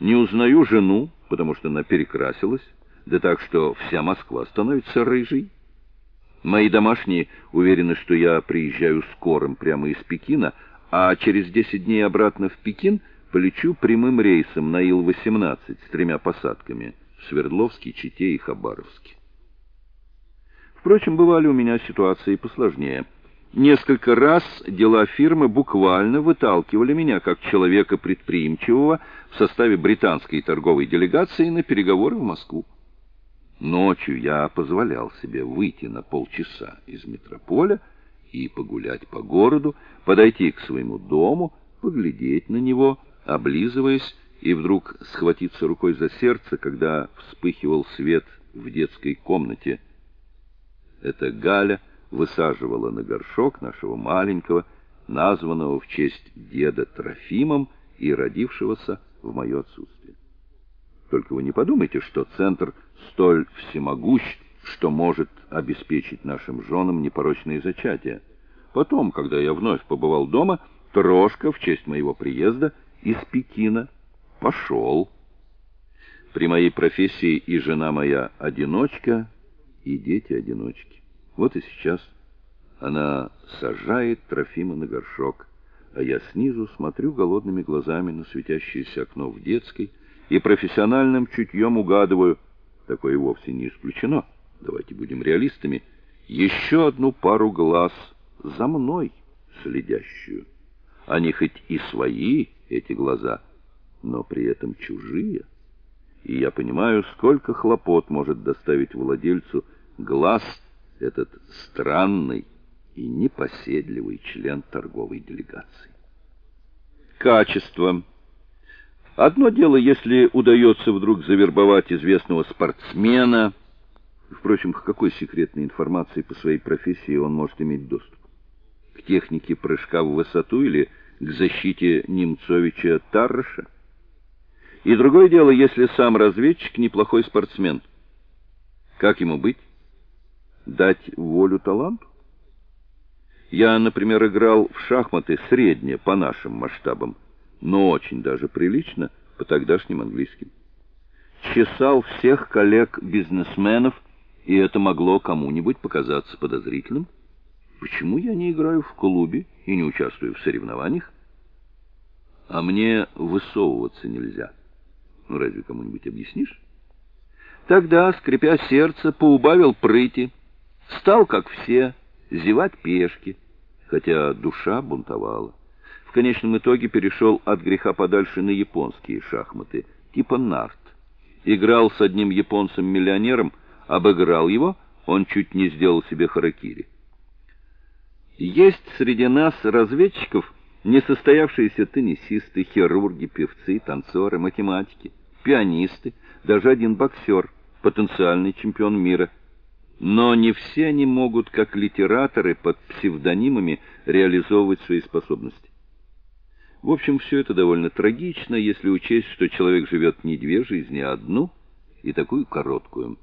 Не узнаю жену, потому что она перекрасилась, да так, что вся Москва становится рыжей. Мои домашние уверены, что я приезжаю скорым прямо из Пекина, а через 10 дней обратно в Пекин полечу прямым рейсом на Ил-18 с тремя посадками в Свердловске, Чите и Хабаровске. Впрочем, бывали у меня ситуации посложнее. Несколько раз дела фирмы буквально выталкивали меня как человека предприимчивого в составе британской торговой делегации на переговоры в Москву. Ночью я позволял себе выйти на полчаса из метрополя и погулять по городу, подойти к своему дому, поглядеть на него, облизываясь, и вдруг схватиться рукой за сердце, когда вспыхивал свет в детской комнате. Это Галя высаживала на горшок нашего маленького, названного в честь деда Трофимом и родившегося в мое отсутствие. Только вы не подумайте, что центр столь всемогущ, что может обеспечить нашим женам непорочные зачатия. Потом, когда я вновь побывал дома, Трошка в честь моего приезда из Пекина пошел. При моей профессии и жена моя одиночка, и дети одиночки. Вот и сейчас она сажает Трофима на горшок, а я снизу смотрю голодными глазами на светящееся окно в детской и профессиональным чутьем угадываю, такое вовсе не исключено, давайте будем реалистами, еще одну пару глаз за мной следящую. Они хоть и свои, эти глаза, но при этом чужие. И я понимаю, сколько хлопот может доставить владельцу глаз этот странный и непоседливый член торговой делегации. Качество. Одно дело, если удается вдруг завербовать известного спортсмена, впрочем, к какой секретной информации по своей профессии он может иметь доступ? К технике прыжка в высоту или к защите Немцовича Тарраша? И другое дело, если сам разведчик неплохой спортсмен. Как ему быть? Дать волю таланту? Я, например, играл в шахматы средне по нашим масштабам, но очень даже прилично по тогдашним английским. Чесал всех коллег-бизнесменов, и это могло кому-нибудь показаться подозрительным. Почему я не играю в клубе и не участвую в соревнованиях? А мне высовываться нельзя. Ну, разве кому-нибудь объяснишь? Тогда, скрипя сердце, поубавил прыти, стал, как все, зевать пешки, хотя душа бунтовала. В конечном итоге перешел от греха подальше на японские шахматы, типа нарт. Играл с одним японцем-миллионером, обыграл его, он чуть не сделал себе харакири. Есть среди нас разведчиков несостоявшиеся теннисисты, хирурги, певцы, танцоры, математики, пианисты, даже один боксер, потенциальный чемпион мира. Но не все они могут, как литераторы под псевдонимами, реализовывать свои способности. В общем, все это довольно трагично, если учесть, что человек живет не две жизни, а одну, и такую короткую.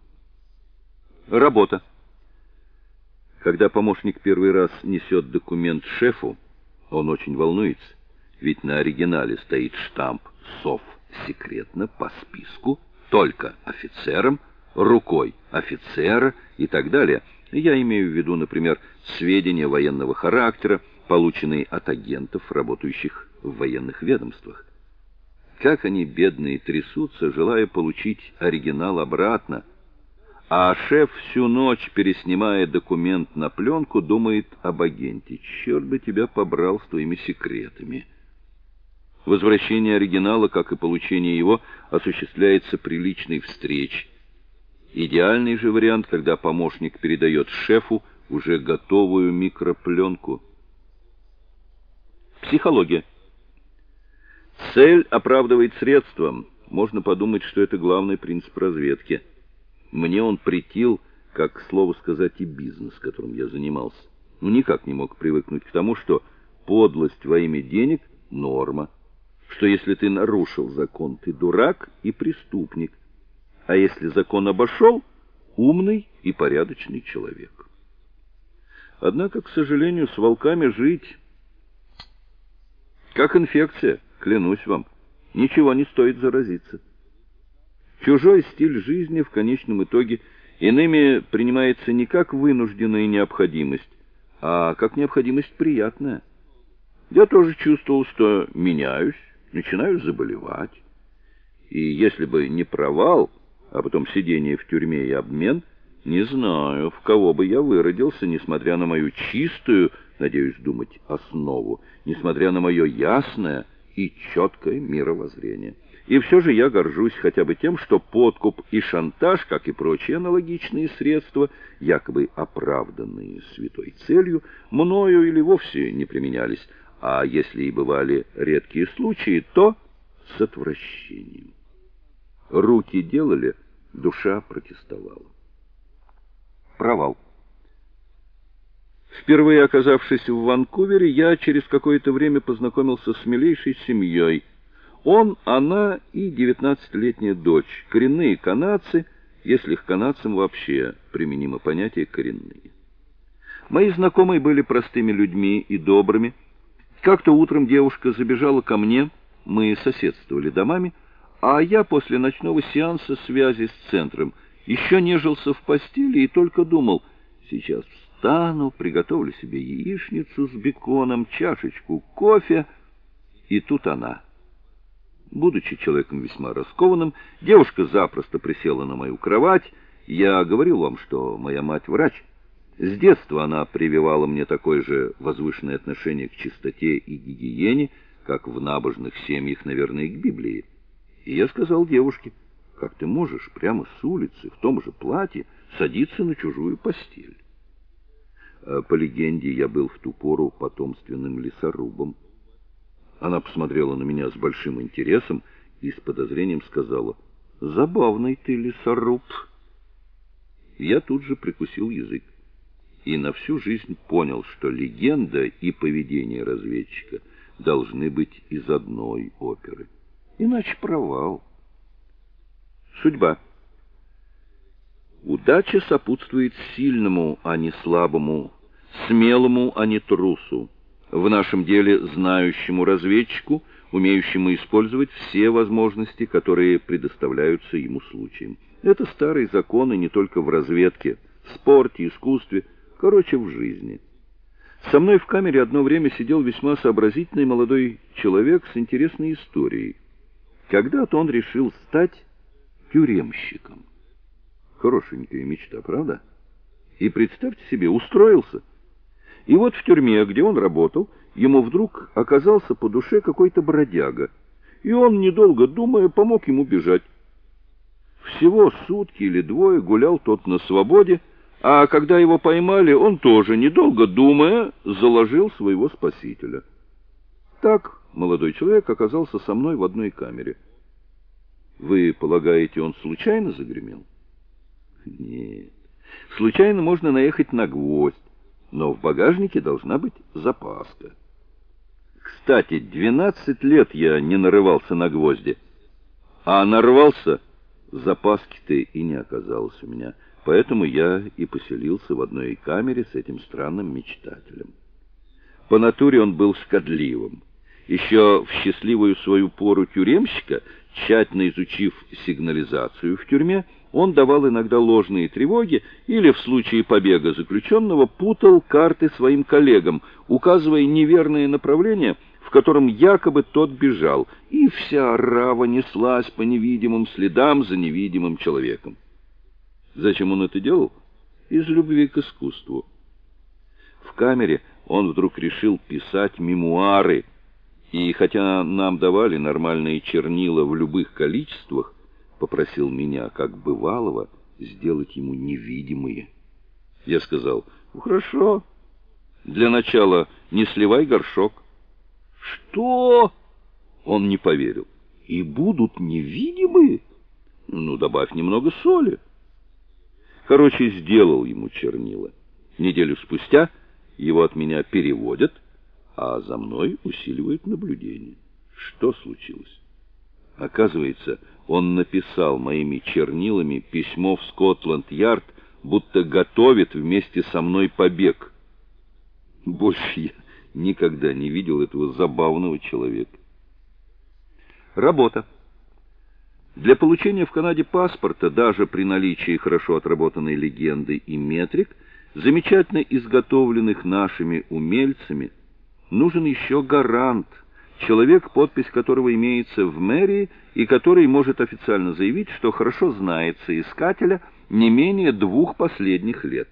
Работа. Когда помощник первый раз несет документ шефу, он очень волнуется, ведь на оригинале стоит штамп «СОВ» секретно по списку, только офицерам, рукой офицера и так далее. Я имею в виду, например, сведения военного характера, полученные от агентов, работающих в военных ведомствах. Как они, бедные, трясутся, желая получить оригинал обратно, а шеф всю ночь, переснимая документ на пленку, думает об агенте. Черт бы тебя побрал с твоими секретами. Возвращение оригинала, как и получение его, осуществляется при личной встрече. Идеальный же вариант, когда помощник передает шефу уже готовую микропленку. Психология. Цель оправдывает средства. Можно подумать, что это главный принцип разведки – мне он претил, как слово сказать, и бизнес, которым я занимался. Ну, никак не мог привыкнуть к тому, что подлость во имя денег — норма, что если ты нарушил закон, ты дурак и преступник, а если закон обошел — умный и порядочный человек. Однако, к сожалению, с волками жить как инфекция, клянусь вам. ничего не стоит заразиться. Чужой стиль жизни в конечном итоге иными принимается не как вынужденная необходимость, а как необходимость приятная. Я тоже чувствовал, что меняюсь, начинаю заболевать. И если бы не провал, а потом сидение в тюрьме и обмен, не знаю, в кого бы я выродился, несмотря на мою чистую, надеюсь думать, основу, несмотря на мое ясное и четкое мировоззрение. И все же я горжусь хотя бы тем, что подкуп и шантаж, как и прочие аналогичные средства, якобы оправданные святой целью, мною или вовсе не применялись, а если и бывали редкие случаи, то с отвращением. Руки делали, душа протестовала. Провал. Впервые оказавшись в Ванкувере, я через какое-то время познакомился с милейшей семьей. Он, она и девятнадцатилетняя дочь, коренные канадцы, если к канадцам вообще применимо понятие коренные. Мои знакомые были простыми людьми и добрыми. Как-то утром девушка забежала ко мне, мы соседствовали домами, а я после ночного сеанса связи с центром еще нежился в постели и только думал, сейчас встану, приготовлю себе яичницу с беконом, чашечку кофе, и тут она. Будучи человеком весьма раскованным, девушка запросто присела на мою кровать. Я говорил вам, что моя мать врач. С детства она прививала мне такое же возвышенное отношение к чистоте и гигиене, как в набожных семьях, наверное, к Библии. И я сказал девушке, как ты можешь прямо с улицы в том же платье садиться на чужую постель? А по легенде, я был в ту пору потомственным лесорубом. Она посмотрела на меня с большим интересом и с подозрением сказала, «Забавный ты лесоруб». Я тут же прикусил язык и на всю жизнь понял, что легенда и поведение разведчика должны быть из одной оперы. Иначе провал. Судьба. Удача сопутствует сильному, а не слабому, смелому, а не трусу. В нашем деле знающему разведчику, умеющему использовать все возможности, которые предоставляются ему случаем. Это старые законы не только в разведке, в спорте, искусстве, короче, в жизни. Со мной в камере одно время сидел весьма сообразительный молодой человек с интересной историей. Когда-то он решил стать тюремщиком. Хорошенькая мечта, правда? И представьте себе, устроился. И вот в тюрьме, где он работал, ему вдруг оказался по душе какой-то бродяга. И он, недолго думая, помог ему бежать. Всего сутки или двое гулял тот на свободе, а когда его поймали, он тоже, недолго думая, заложил своего спасителя. Так молодой человек оказался со мной в одной камере. Вы полагаете, он случайно загремел? Нет. Случайно можно наехать на гвоздь, но в багажнике должна быть запаска. Кстати, 12 лет я не нарывался на гвозди, а нарвался, запаски-то и не оказалось у меня. Поэтому я и поселился в одной камере с этим странным мечтателем. По натуре он был шкодливым. Еще в счастливую свою пору тюремщика, тщательно изучив сигнализацию в тюрьме, он давал иногда ложные тревоги или в случае побега заключенного путал карты своим коллегам, указывая неверное направление, в котором якобы тот бежал, и вся рава неслась по невидимым следам за невидимым человеком. Зачем он это делал? Из любви к искусству. В камере он вдруг решил писать мемуары, и хотя нам давали нормальные чернила в любых количествах, попросил меня, как бывалого, сделать ему невидимые. Я сказал, ну, хорошо, для начала не сливай горшок. Что? Он не поверил. И будут невидимые? Ну, добавь немного соли. Короче, сделал ему чернила. Неделю спустя его от меня переводят, а за мной усиливают наблюдение. Что случилось? Оказывается, он написал моими чернилами письмо в Скотланд-Ярд, будто готовит вместе со мной побег. Больше я никогда не видел этого забавного человека. Работа. Для получения в Канаде паспорта, даже при наличии хорошо отработанной легенды и метрик, замечательно изготовленных нашими умельцами, нужен еще гарант, человек, подпись которого имеется в мэрии и который может официально заявить, что хорошо знает соискателя не менее двух последних лет.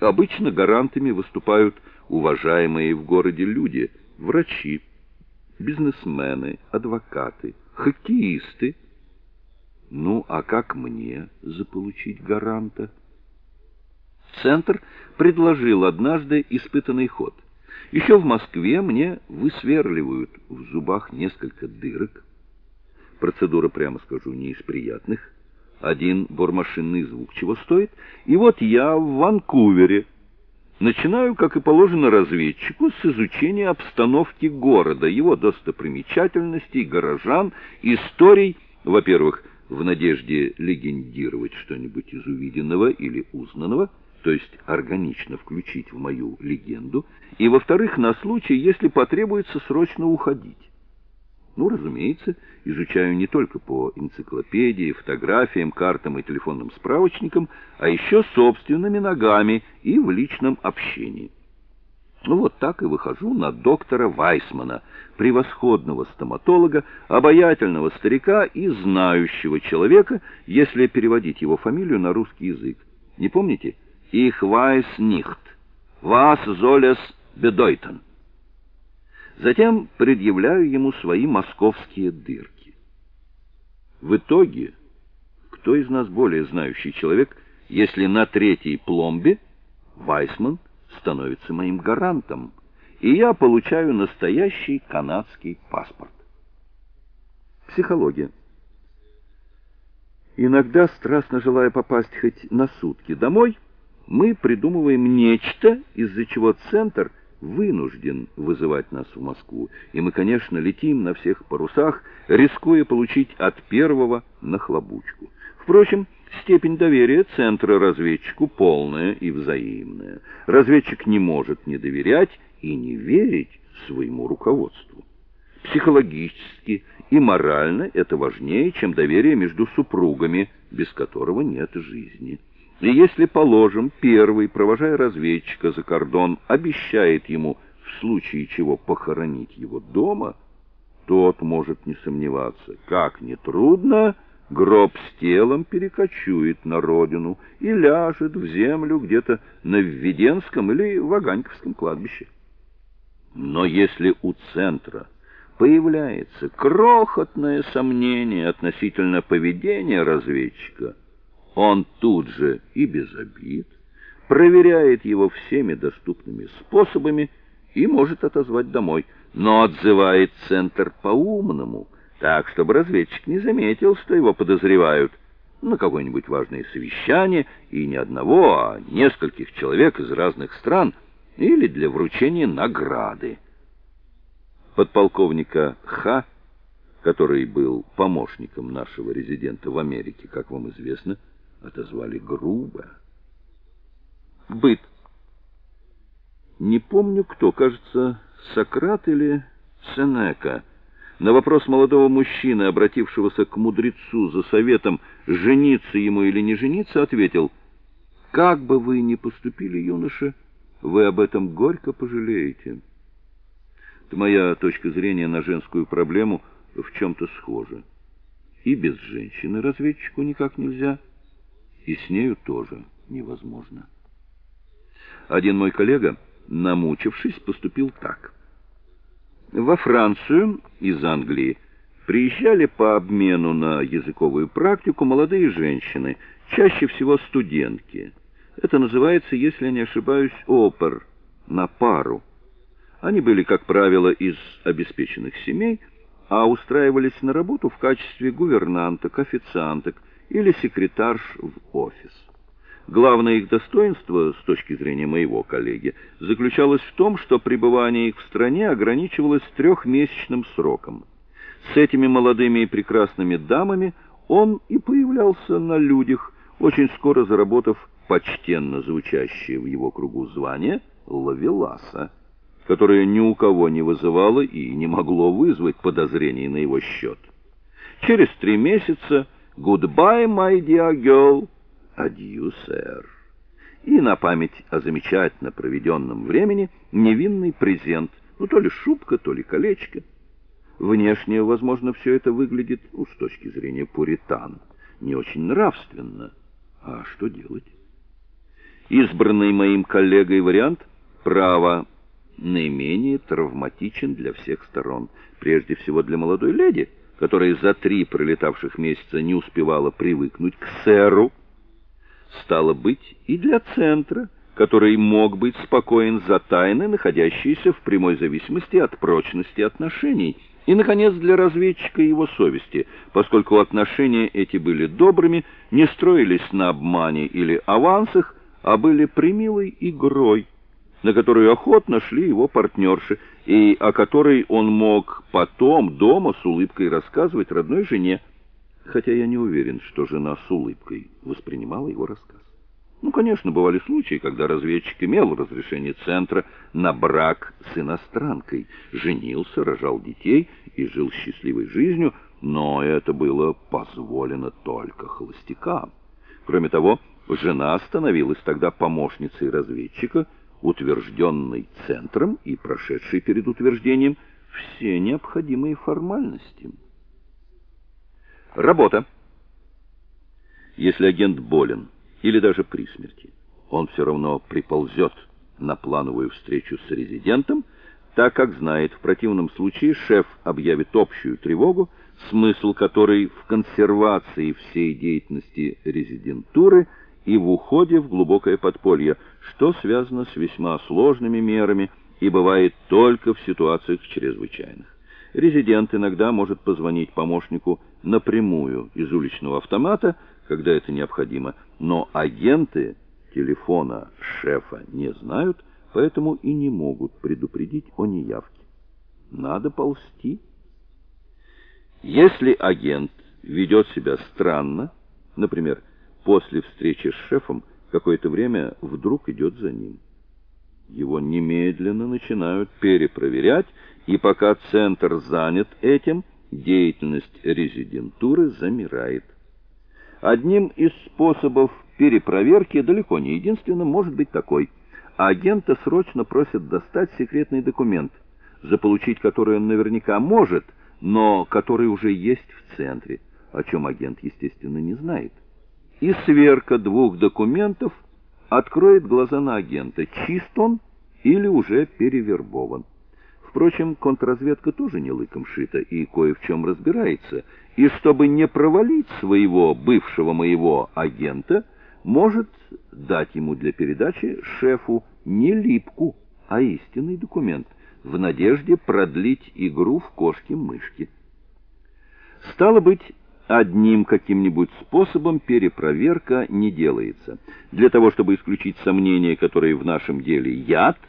Обычно гарантами выступают уважаемые в городе люди, врачи, бизнесмены, адвокаты, хоккеисты. Ну, а как мне заполучить гаранта? Центр предложил однажды испытанный ход. Еще в Москве мне высверливают в зубах несколько дырок. Процедура, прямо скажу, не из приятных. Один бормашинный звук чего стоит. И вот я в Ванкувере начинаю, как и положено разведчику, с изучения обстановки города, его достопримечательностей, горожан, историй, во-первых, в надежде легендировать что-нибудь из увиденного или узнанного, то есть органично включить в мою легенду, и, во-вторых, на случай, если потребуется срочно уходить. Ну, разумеется, изучаю не только по энциклопедии, фотографиям, картам и телефонным справочникам, а еще собственными ногами и в личном общении. Ну вот так и выхожу на доктора Вайсмана, превосходного стоматолога, обаятельного старика и знающего человека, если переводить его фамилию на русский язык. Не помните? Ich weiß nicht. Was soll bedeuten? Затем предъявляю ему свои московские дырки. В итоге, кто из нас более знающий человек, если на третьей пломбе Вайсман становится моим гарантом, и я получаю настоящий канадский паспорт. Психология. Иногда, страстно желая попасть хоть на сутки домой, мы придумываем нечто, из-за чего центр – вынужден вызывать нас в Москву, и мы, конечно, летим на всех парусах, рискуя получить от первого нахлобучку. Впрочем, степень доверия центра разведчику полная и взаимная. Разведчик не может не доверять и не верить своему руководству. Психологически и морально это важнее, чем доверие между супругами, без которого нет жизни. И если, положим, первый, провожая разведчика за кордон, обещает ему в случае чего похоронить его дома, тот может не сомневаться, как ни трудно, гроб с телом перекочует на родину и ляжет в землю где-то на Введенском или Ваганьковском кладбище. Но если у центра появляется крохотное сомнение относительно поведения разведчика, он тут же и без обид проверяет его всеми доступными способами и может отозвать домой, но отзывает центр по-умному, так, чтобы разведчик не заметил, что его подозревают на какое-нибудь важное совещание, и не одного, а нескольких человек из разных стран, или для вручения награды. Подполковника Х., который был помощником нашего резидента в Америке, как вам известно, отозвали грубо. Быт. Не помню кто, кажется, Сократ или Сенека. На вопрос молодого мужчины, обратившегося к мудрецу за советом, жениться ему или не жениться, ответил: "Как бы вы ни поступили, юноша, вы об этом горько пожалеете". Это моя точка зрения на женскую проблему в чем то схожа. И без женщины разведчику никак нельзя и с нею тоже невозможно. Один мой коллега, намучившись, поступил так. Во Францию из Англии приезжали по обмену на языковую практику молодые женщины, чаще всего студентки. Это называется, если я не ошибаюсь, опер, на пару. Они были, как правило, из обеспеченных семей, а устраивались на работу в качестве гувернанток, официанток, или секретарш в офис. Главное их достоинство, с точки зрения моего коллеги, заключалось в том, что пребывание их в стране ограничивалось трехмесячным сроком. С этими молодыми и прекрасными дамами он и появлялся на людях, очень скоро заработав почтенно звучащее в его кругу звание лавеласа. которое ни у кого не вызывало и не могло вызвать подозрений на его счет. Через три месяца «Goodbye, my dear girl», «Adieu, sir». И на память о замечательно проведенном времени невинный презент, ну то ли шубка, то ли колечко. Внешне, возможно, все это выглядит, ну, с точки зрения пуритан, не очень нравственно. А что делать? Избранный моим коллегой вариант право наименее травматичен для всех сторон. Прежде всего для молодой леди, которая за три пролетавших месяца не успевала привыкнуть к сэру, стало быть и для центра, который мог быть спокоен за тайны, находящиеся в прямой зависимости от прочности отношений, и, наконец, для разведчика его совести, поскольку отношения эти были добрыми, не строились на обмане или авансах, а были примилой игрой, на которую охотно шли его партнерши, и о которой он мог потом дома с улыбкой рассказывать родной жене, хотя я не уверен, что жена с улыбкой воспринимала его рассказ. Ну, конечно, бывали случаи, когда разведчик имел разрешение центра на брак с иностранкой, женился, рожал детей и жил счастливой жизнью, но это было позволено только холостякам. Кроме того, жена становилась тогда помощницей разведчика, утвержденной центром и прошедшей перед утверждением все необходимые формальности. Работа. Если агент болен, или даже при смерти. Он все равно приползет на плановую встречу с резидентом, так как знает, в противном случае шеф объявит общую тревогу, смысл которой в консервации всей деятельности резидентуры и в уходе в глубокое подполье, что связано с весьма сложными мерами и бывает только в ситуациях чрезвычайных. Резидент иногда может позвонить помощнику напрямую из уличного автомата, когда это необходимо, но агенты телефона шефа не знают, поэтому и не могут предупредить о неявке. Надо ползти. Если агент ведет себя странно, например, после встречи с шефом какое-то время вдруг идет за ним. Его немедленно начинают перепроверять, и пока центр занят этим, деятельность резидентуры замирает. Одним из способов перепроверки, далеко не единственным, может быть такой. Агента срочно просят достать секретный документ, заполучить который он наверняка может, но который уже есть в центре, о чем агент, естественно, не знает. И сверка двух документов откроет глаза на агента, чист он или уже перевербован. Впрочем, контрразведка тоже не лыком шита и кое в чем разбирается, и чтобы не провалить своего бывшего моего агента, может дать ему для передачи шефу не липку, а истинный документ, в надежде продлить игру в кошки-мышки. Стало быть, одним каким-нибудь способом перепроверка не делается. Для того, чтобы исключить сомнения, которые в нашем деле яд –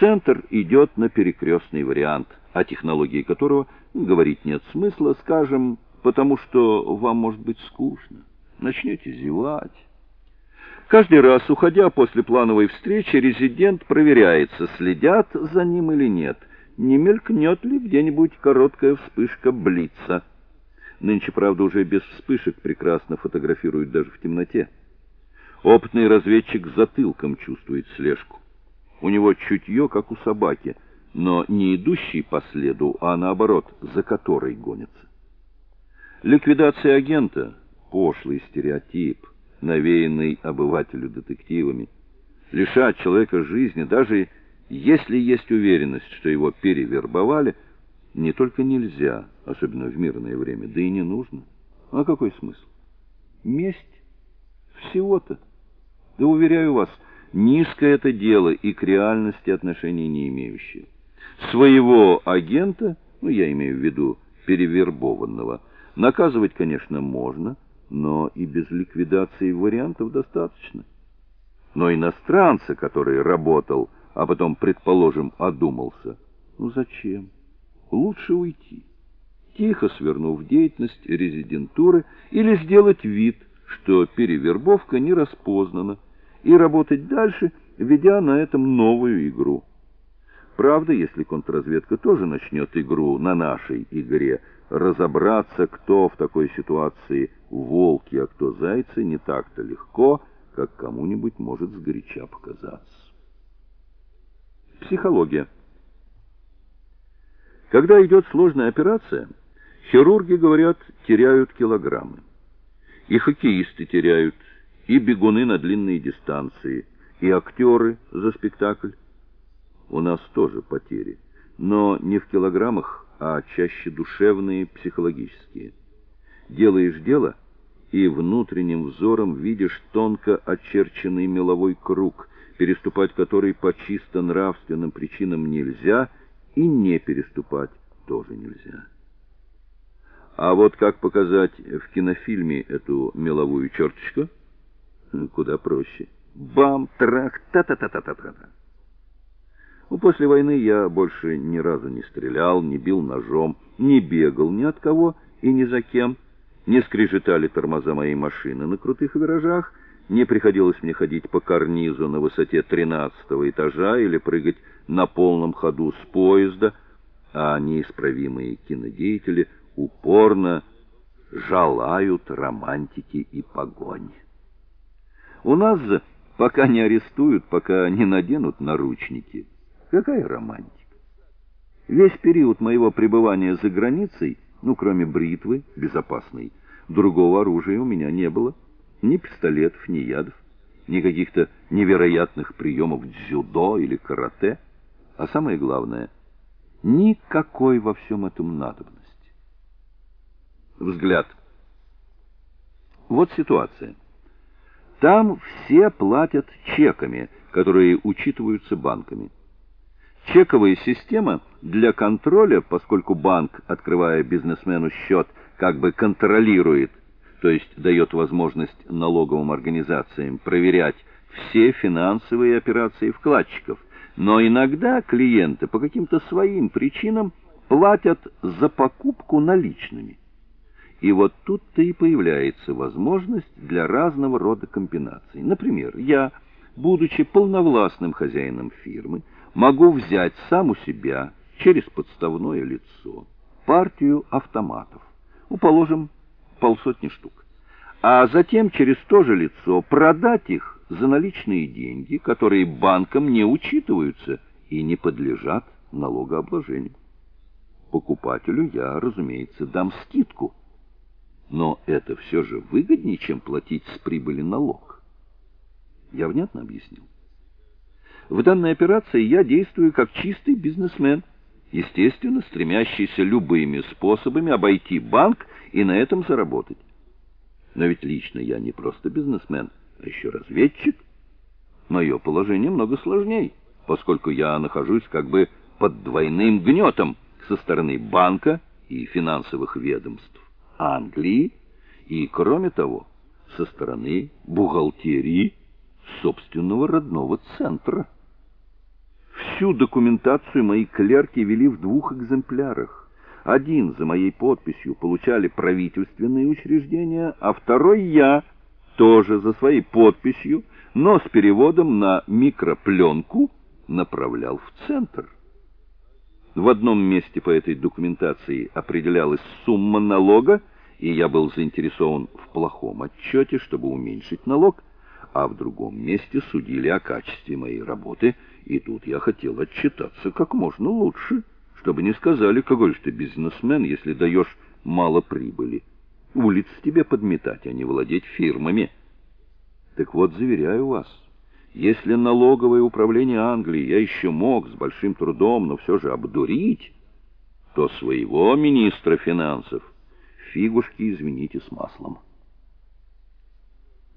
Центр идет на перекрестный вариант, о технологии которого говорить нет смысла, скажем, потому что вам может быть скучно. Начнете зевать. Каждый раз, уходя после плановой встречи, резидент проверяется, следят за ним или нет, не мелькнет ли где-нибудь короткая вспышка блица. Нынче, правда, уже без вспышек прекрасно фотографируют даже в темноте. Опытный разведчик затылком чувствует слежку. У него чутье, как у собаки, но не идущий по следу, а наоборот, за которой гонится. Ликвидация агента — пошлый стереотип, навеянный обывателю детективами. Лишать человека жизни, даже если есть уверенность, что его перевербовали, не только нельзя, особенно в мирное время, да и не нужно. А какой смысл? Месть всего-то. Да уверяю вас, Низкое это дело и к реальности отношения не имеющее. Своего агента, ну я имею в виду перевербованного, наказывать, конечно, можно, но и без ликвидации вариантов достаточно. Но иностранца, который работал, а потом, предположим, одумался, ну зачем? Лучше уйти, тихо свернув деятельность резидентуры или сделать вид, что перевербовка не распознана, и работать дальше, ведя на этом новую игру. Правда, если контрразведка тоже начнет игру на нашей игре, разобраться, кто в такой ситуации волки, а кто зайцы, не так-то легко, как кому-нибудь может сгоряча показаться. Психология. Когда идет сложная операция, хирурги говорят, теряют килограммы. И хоккеисты теряют, и бегуны на длинные дистанции, и актеры за спектакль. У нас тоже потери, но не в килограммах, а чаще душевные, психологические. Делаешь дело, и внутренним взором видишь тонко очерченный меловой круг, переступать который по чисто нравственным причинам нельзя, и не переступать тоже нельзя. А вот как показать в кинофильме эту меловую черточку? Куда проще. Бам, трах, та-та-та-та-та-та. Ну, после войны я больше ни разу не стрелял, не бил ножом, не бегал ни от кого и ни за кем. Не скрежетали тормоза моей машины на крутых виражах, не приходилось мне ходить по карнизу на высоте тринадцатого этажа или прыгать на полном ходу с поезда, а неисправимые кинодеятели упорно жалают романтики и погони. У нас же пока не арестуют, пока не наденут наручники. Какая романтика? Весь период моего пребывания за границей, ну, кроме бритвы, безопасной, другого оружия у меня не было. Ни пистолетов, ни ядов, ни каких-то невероятных приемов дзюдо или карате. А самое главное, никакой во всем этом надобности. Взгляд. Вот ситуация. Там все платят чеками, которые учитываются банками. Чековая система для контроля, поскольку банк, открывая бизнесмену счет, как бы контролирует, то есть дает возможность налоговым организациям проверять все финансовые операции вкладчиков. Но иногда клиенты по каким-то своим причинам платят за покупку наличными. И вот тут-то и появляется возможность для разного рода комбинаций. Например, я, будучи полновластным хозяином фирмы, могу взять сам у себя через подставное лицо партию автоматов, ну, положим, полсотни штук, а затем через то же лицо продать их за наличные деньги, которые банкам не учитываются и не подлежат налогообложению. Покупателю я, разумеется, дам скидку – но это все же выгоднее, чем платить с прибыли налог. Я внятно объяснил. В данной операции я действую как чистый бизнесмен, естественно, стремящийся любыми способами обойти банк и на этом заработать. Но ведь лично я не просто бизнесмен, а еще разведчик. Мое положение много сложнее, поскольку я нахожусь как бы под двойным гнетом со стороны банка и финансовых ведомств. Англии и, кроме того, со стороны бухгалтерии собственного родного центра. Всю документацию мои клерки вели в двух экземплярах. Один за моей подписью получали правительственные учреждения, а второй я, тоже за своей подписью, но с переводом на микропленку, направлял в центр. В одном месте по этой документации определялась сумма налога, и я был заинтересован в плохом отчете, чтобы уменьшить налог, а в другом месте судили о качестве моей работы, и тут я хотел отчитаться как можно лучше, чтобы не сказали, какой же ты бизнесмен, если даешь мало прибыли. Улиц тебе подметать, а не владеть фирмами. Так вот, заверяю вас, если налоговое управление Англии я еще мог с большим трудом, но все же обдурить, то своего министра финансов фигушки, извините, с маслом.